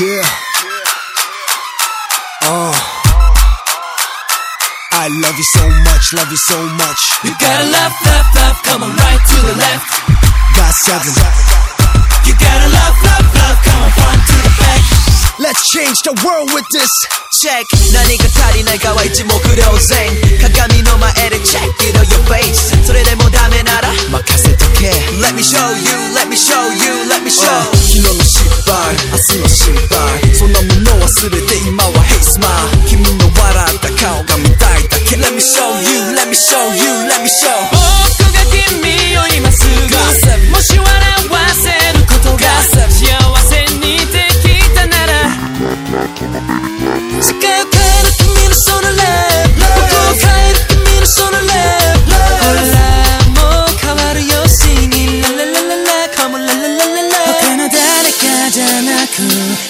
Yeah. Uh. I love you so much, love you so much. You gotta love, love, love, come on right to the left. Got seven. You gotta love, love, love, come on front to the back. Let's change the world with this. Check 何が足りないかは一目瞭然鏡の前で check it on your face それでもダメなら任せとけ Let me show you, let me show you, let me show 昨日の失 そ、の心配。そんなもの忘れて今は Hey smile。君の笑った顔が見たいだけ。Let me show you, let me show you, let me show.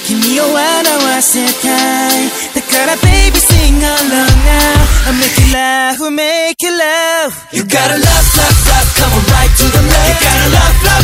君を笑わせたいだから baby sing along now I make you laugh, we make you laugh You gotta love, love, love, come on right to the left You gotta love, love,